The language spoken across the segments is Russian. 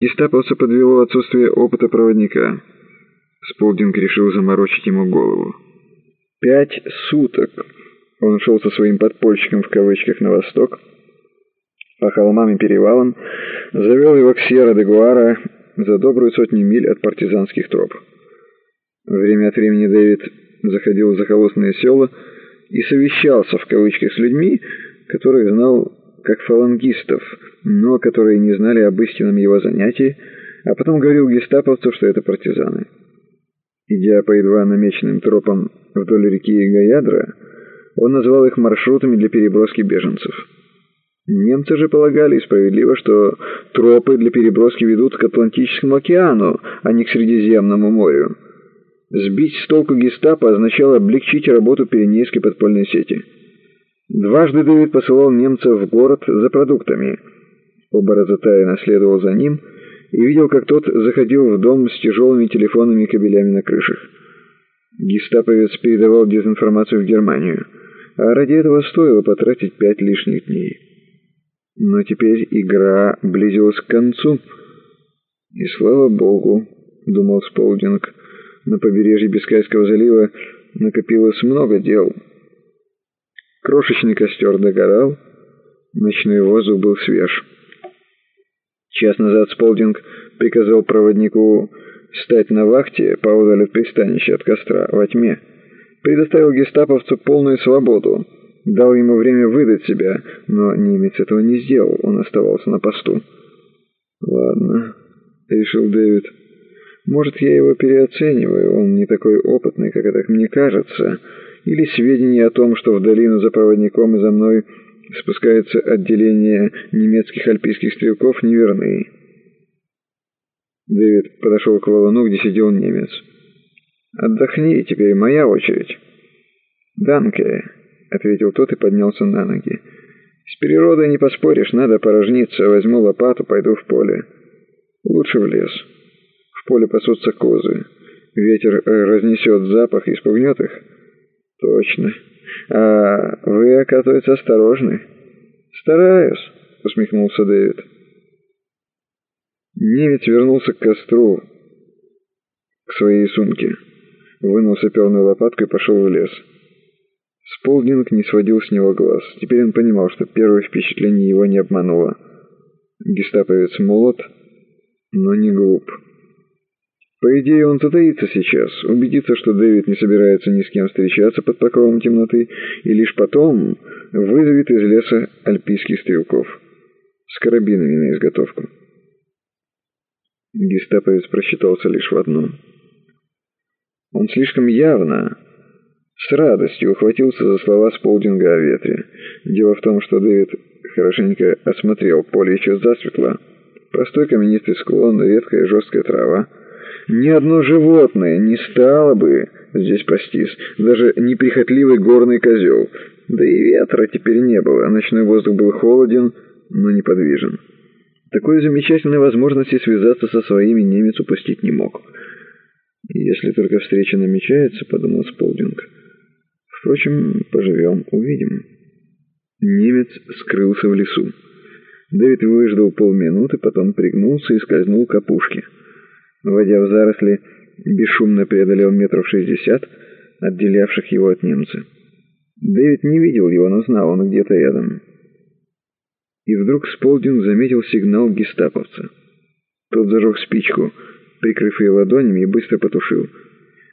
Гестаповца подвело отсутствие опыта проводника. Сполдинг решил заморочить ему голову. Пять суток он шел со своим подпольщиком в кавычках на восток, по холмам и перевалам, завел его к Сьерра-де-Гуара за добрую сотню миль от партизанских троп. Время от времени Дэвид заходил в захолустные села и совещался в кавычках с людьми, которых знал как фалангистов, но которые не знали об истинном его занятии, а потом говорил гестаповцу, что это партизаны. Идя по едва намеченным тропам вдоль реки Гаядра, он назвал их маршрутами для переброски беженцев. Немцы же полагали справедливо, что тропы для переброски ведут к Атлантическому океану, а не к Средиземному морю. Сбить с толку гестапо означало облегчить работу Пиренейской подпольной сети. Дважды Дэвид посылал немцев в город за продуктами. Оба раза наследовал за ним и видел, как тот заходил в дом с тяжелыми телефонными кабелями на крышах. Гестаповец передавал дезинформацию в Германию, а ради этого стоило потратить пять лишних дней. Но теперь игра близилась к концу. И слава богу, думал Сполдинг, на побережье Бискайского залива накопилось много дел. Крошечный костер догорал, ночной воздух был свеж. Час назад Сполдинг приказал проводнику стать на вахте поодаль от пристанища от костра во тьме. Предоставил гестаповцу полную свободу. Дал ему время выдать себя, но немец этого не сделал, он оставался на посту. «Ладно», — решил Дэвид. «Может, я его переоцениваю, он не такой опытный, как это мне кажется, или сведения о том, что в долину за проводником и за мной спускается отделение немецких альпийских стрелков, неверны». Дэвид подошел к валуну, где сидел немец. «Отдохни, теперь моя очередь». «Данке», — ответил тот и поднялся на ноги. «С природой не поспоришь, надо порожниться. Возьму лопату, пойду в поле. Лучше в лес. В поле пасутся козы. Ветер разнесет запах и спугнет их». «Точно. А вы, оказывается, осторожны». «Стараюсь», — усмехнулся Дэвид. Немец вернулся к костру, к своей сумке. Вынул саперную лопатку и пошел в лес. Сполдинг не сводил с него глаз. Теперь он понимал, что первое впечатление его не обмануло. Гестаповец молод, но не глуп. По идее, он затаится сейчас, убедится, что Дэвид не собирается ни с кем встречаться под покровом темноты, и лишь потом вызовет из леса альпийских стрелков с карабинами на изготовку. Гестаповец просчитался лишь в одном. Он слишком явно, с радостью ухватился за слова Сполдинга о ветре. Дело в том, что Дэвид хорошенько осмотрел поле еще засветло. Простой каменистый склон, редкая жесткая трава. Ни одно животное не стало бы здесь пастись, даже неприхотливый горный козел. Да и ветра теперь не было, ночной воздух был холоден, но неподвижен. Такой замечательной возможности связаться со своими немец упустить не мог. «Если только встреча намечается», — подумал Сполдинг. «Впрочем, поживем, увидим». Немец скрылся в лесу. Дэвид выждал полминуты, потом пригнулся и скользнул к опушке. Войдя в заросли, бесшумно преодолел метров шестьдесят, отделявших его от немца. Дэвид не видел его, но знал, он где-то рядом и вдруг Сполдин заметил сигнал гестаповца. Тот зажег спичку, прикрыв ее ладонями, и быстро потушил.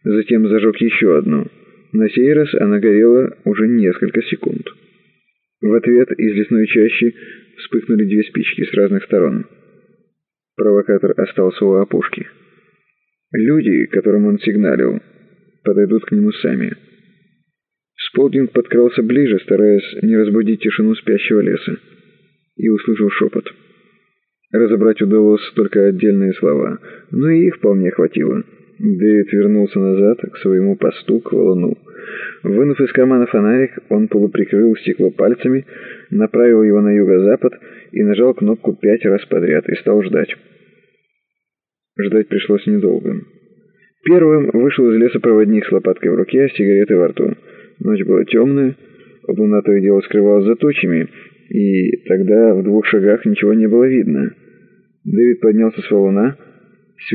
Затем зажег еще одну. На сей раз она горела уже несколько секунд. В ответ из лесной чащи вспыхнули две спички с разных сторон. Провокатор остался у опушки. Люди, которым он сигналил, подойдут к нему сами. Сполдинг подкрался ближе, стараясь не разбудить тишину спящего леса и услышал шепот. Разобрать удалось только отдельные слова, но и их вполне хватило. Дэвид вернулся назад к своему посту, к валуну. Вынув из кармана фонарик, он полуприкрыл стекло пальцами, направил его на юго-запад и нажал кнопку пять раз подряд и стал ждать. Ждать пришлось недолго. Первым вышел из леса проводник с лопаткой в руке, а сигаретой во рту. Ночь была темная, луна то и дело скрывалась за тучами, и тогда в двух шагах ничего не было видно. Дэвид поднялся с валуна,